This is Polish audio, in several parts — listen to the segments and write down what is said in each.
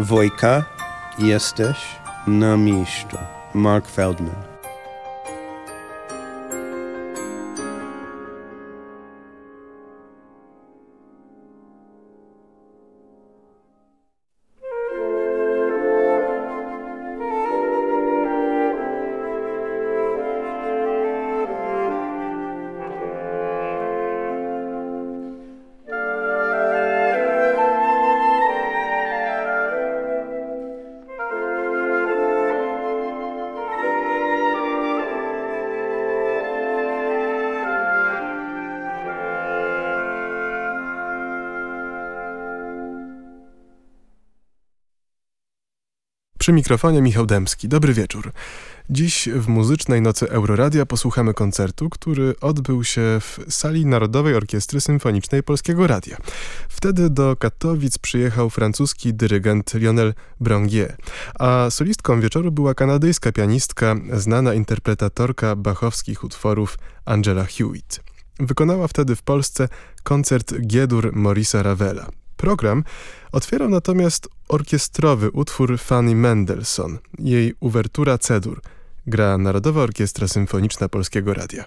Wojka, jesteś na miejscu. Mark Feldman. Przy mikrofonie Michał Dębski. Dobry wieczór. Dziś w muzycznej nocy Euroradia posłuchamy koncertu, który odbył się w sali Narodowej Orkiestry Symfonicznej Polskiego Radia. Wtedy do Katowic przyjechał francuski dyrygent Lionel Brangier, a solistką wieczoru była kanadyjska pianistka, znana interpretatorka bachowskich utworów Angela Hewitt. Wykonała wtedy w Polsce koncert Giedur Morisa Ravela. Program otwierał natomiast orkiestrowy utwór Fanny Mendelssohn, jej uwertura Cedur, gra Narodowa Orkiestra Symfoniczna Polskiego Radia.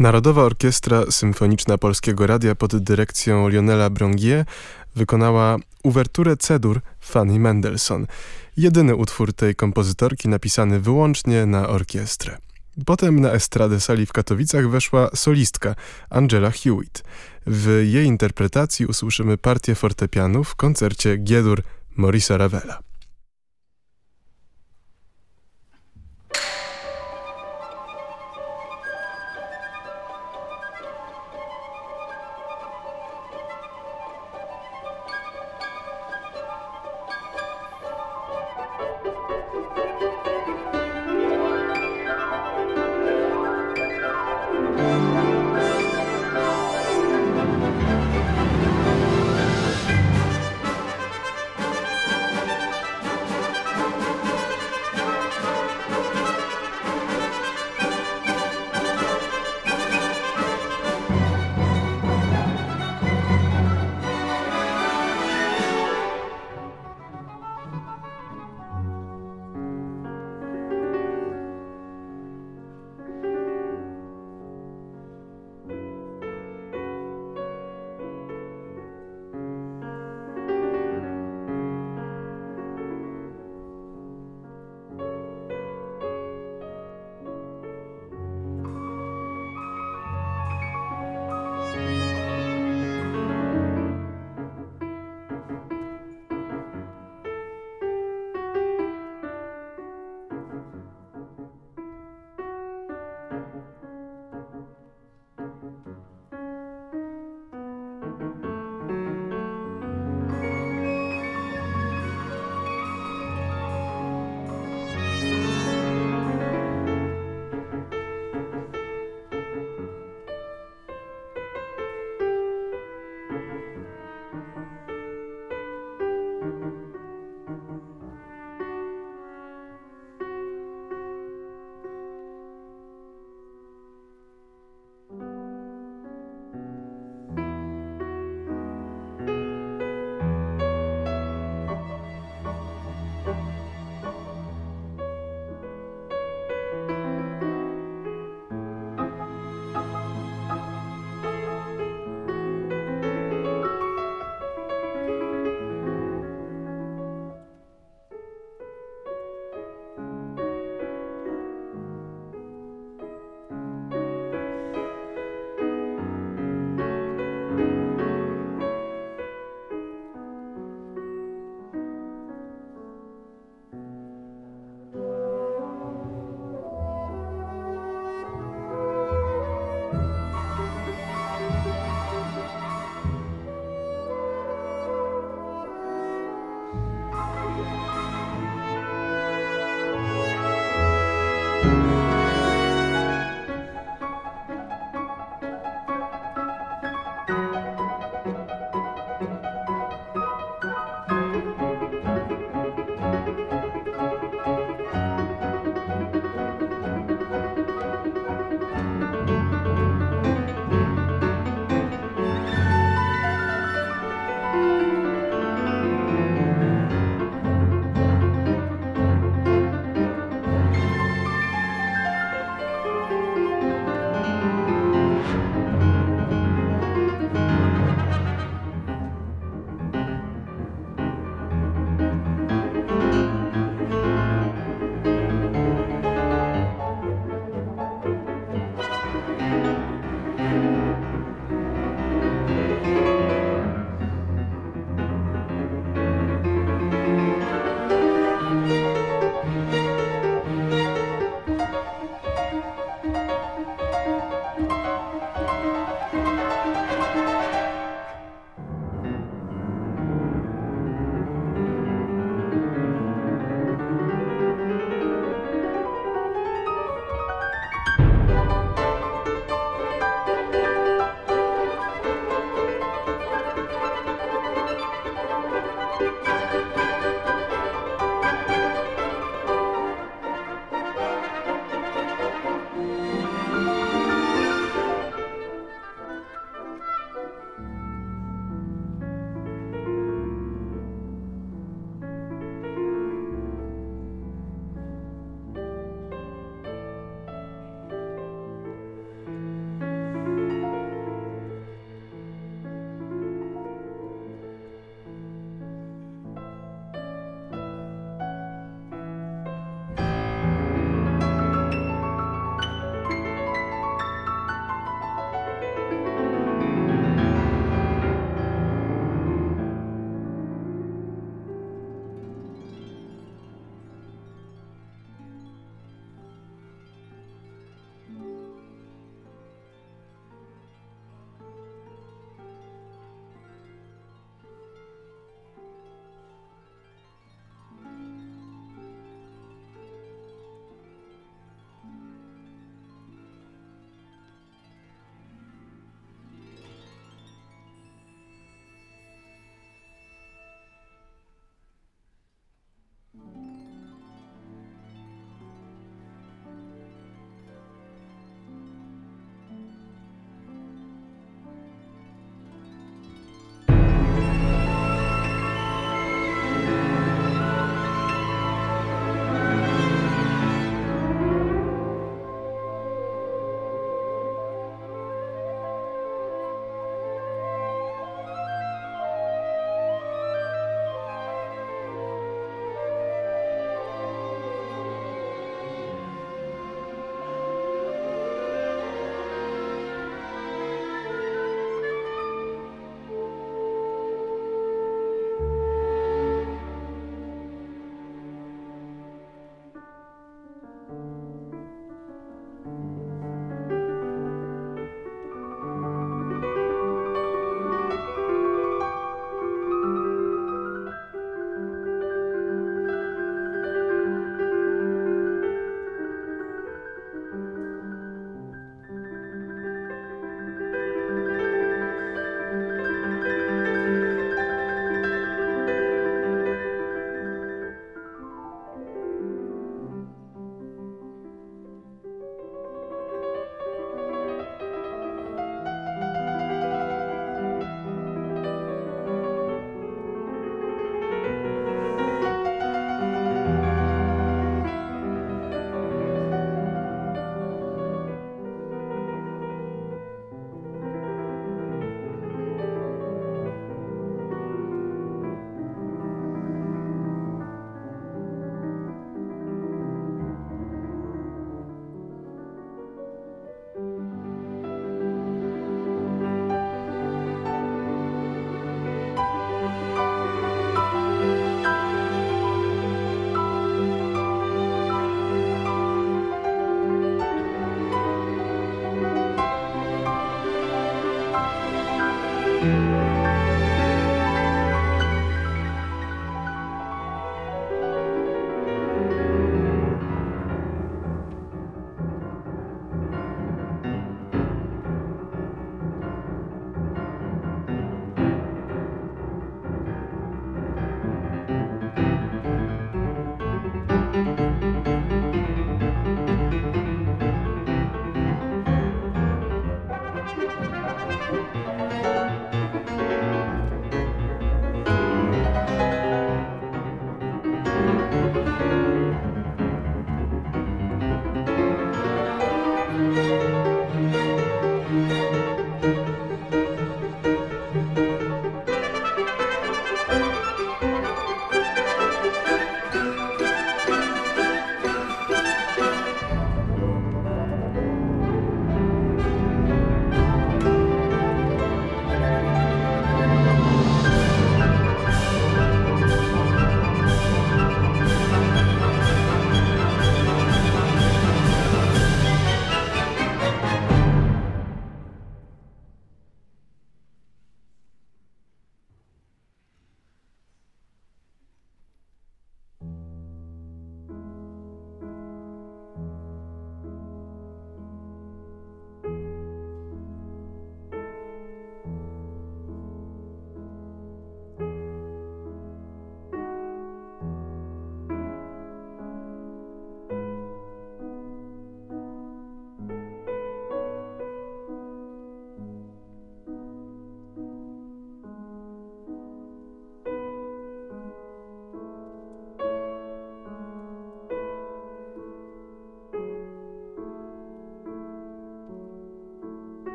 Narodowa Orkiestra Symfoniczna Polskiego Radia pod dyrekcją Lionela Brongier wykonała uwerturę Cedur Fanny Mendelssohn, jedyny utwór tej kompozytorki napisany wyłącznie na orkiestrę. Potem na estradę sali w Katowicach weszła solistka Angela Hewitt. W jej interpretacji usłyszymy partię fortepianu w koncercie Giedur Morisa Ravela.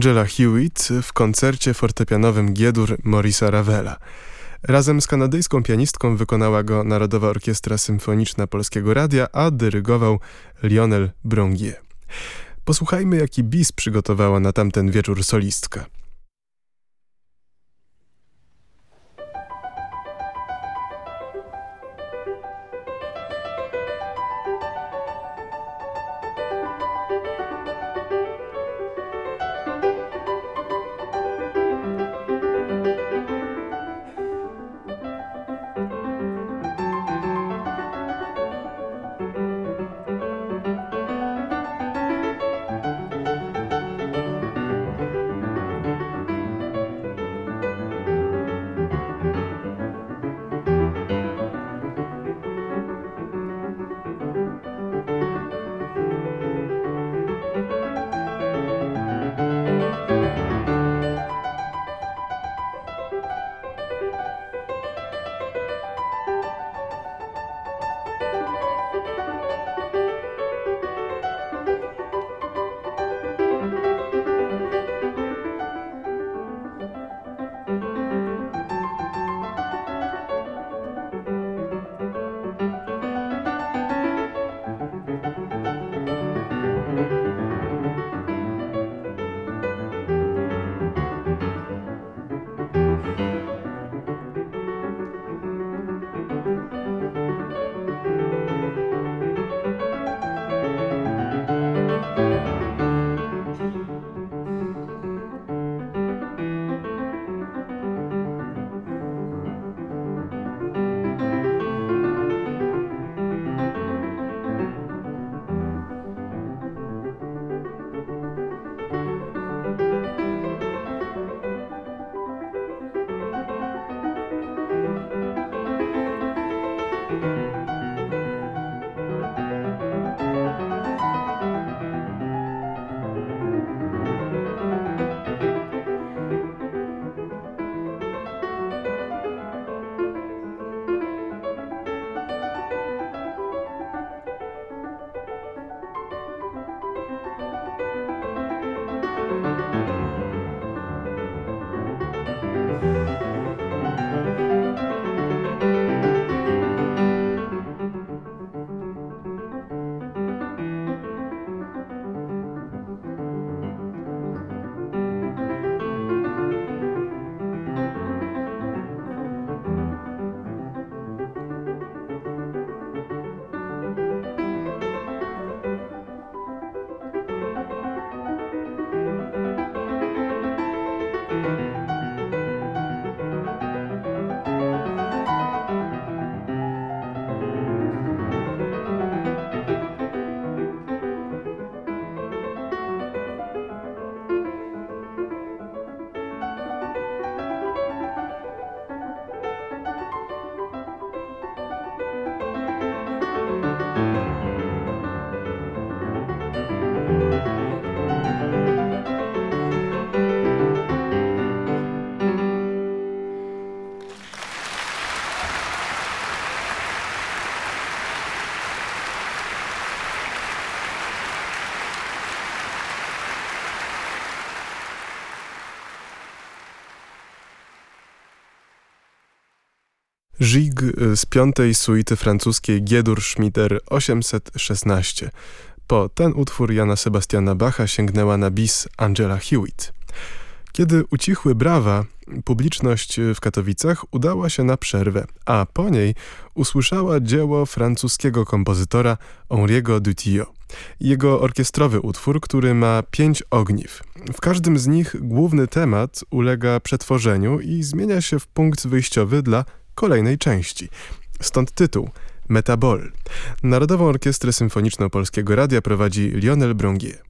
Angela Hewitt w koncercie fortepianowym Giedur Morisa Ravela. Razem z kanadyjską pianistką wykonała go Narodowa Orkiestra Symfoniczna Polskiego Radia, a dyrygował Lionel Brongier. Posłuchajmy, jaki bis przygotowała na tamten wieczór solistka. Żig z piątej suity francuskiej Giedur Schmitter 816. Po ten utwór Jana Sebastiana Bacha sięgnęła na bis Angela Hewitt. Kiedy ucichły brawa, publiczność w Katowicach udała się na przerwę, a po niej usłyszała dzieło francuskiego kompozytora Henri'ego Dutillot. Jego orkiestrowy utwór, który ma pięć ogniw. W każdym z nich główny temat ulega przetworzeniu i zmienia się w punkt wyjściowy dla kolejnej części. Stąd tytuł Metabol. Narodową Orkiestrę Symfoniczną Polskiego Radia prowadzi Lionel Brongier.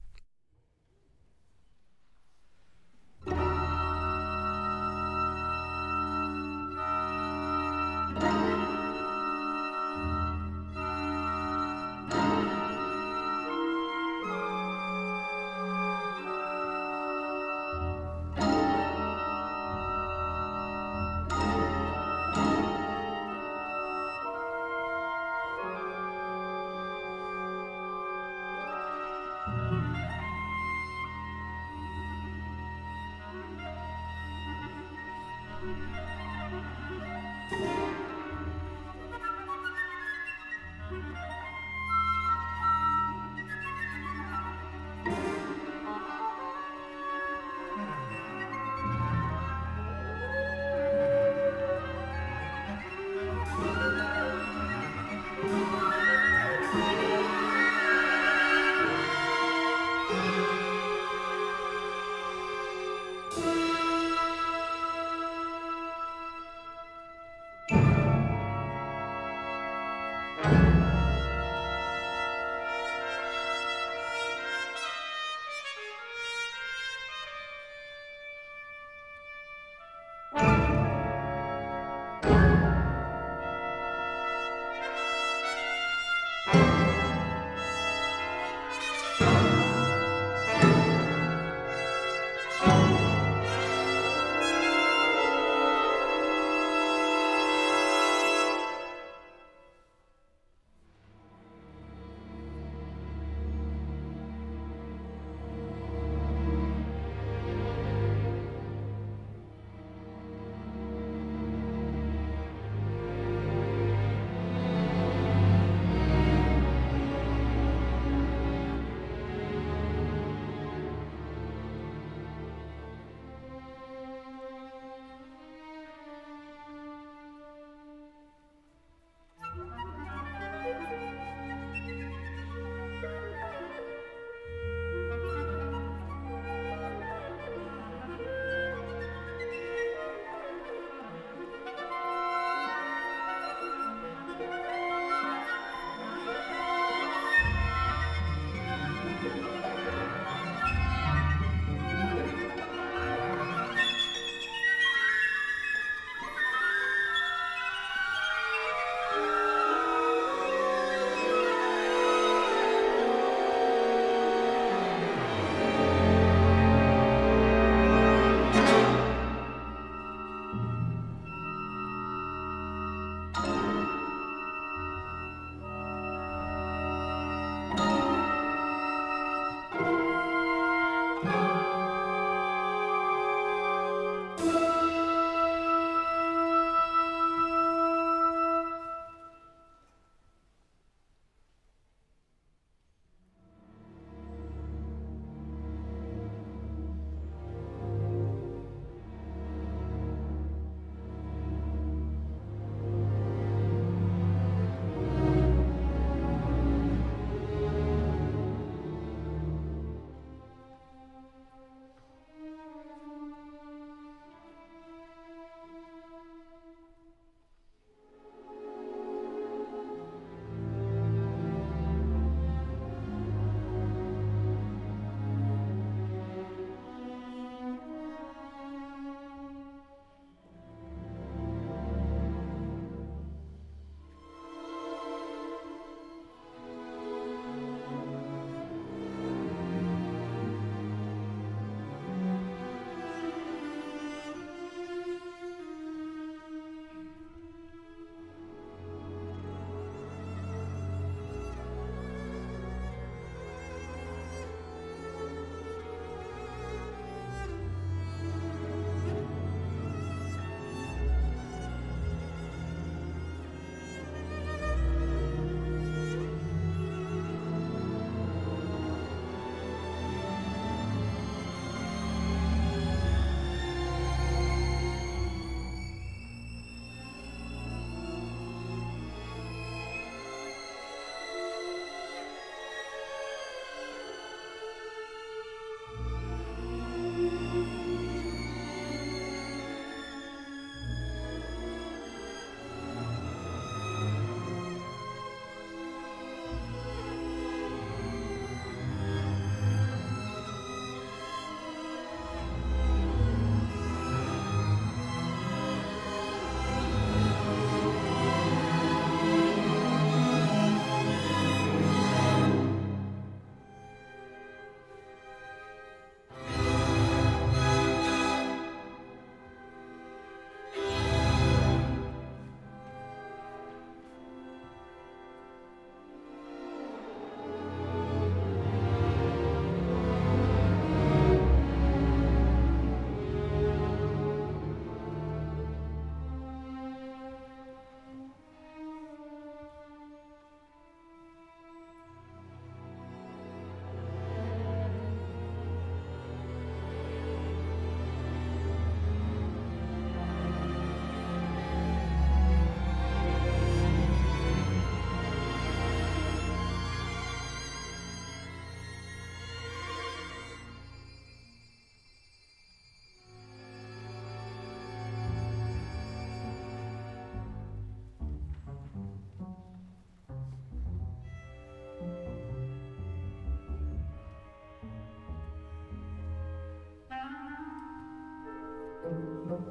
Thank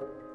you.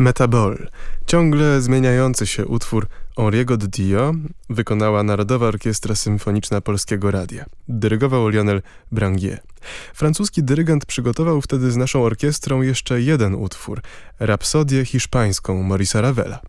Metabol. Ciągle zmieniający się utwór Henri'ego Dio wykonała Narodowa Orkiestra Symfoniczna Polskiego Radia. Dyrygował Lionel Brangier. Francuski dyrygent przygotował wtedy z naszą orkiestrą jeszcze jeden utwór, rapsodię hiszpańską Maurisa Ravela.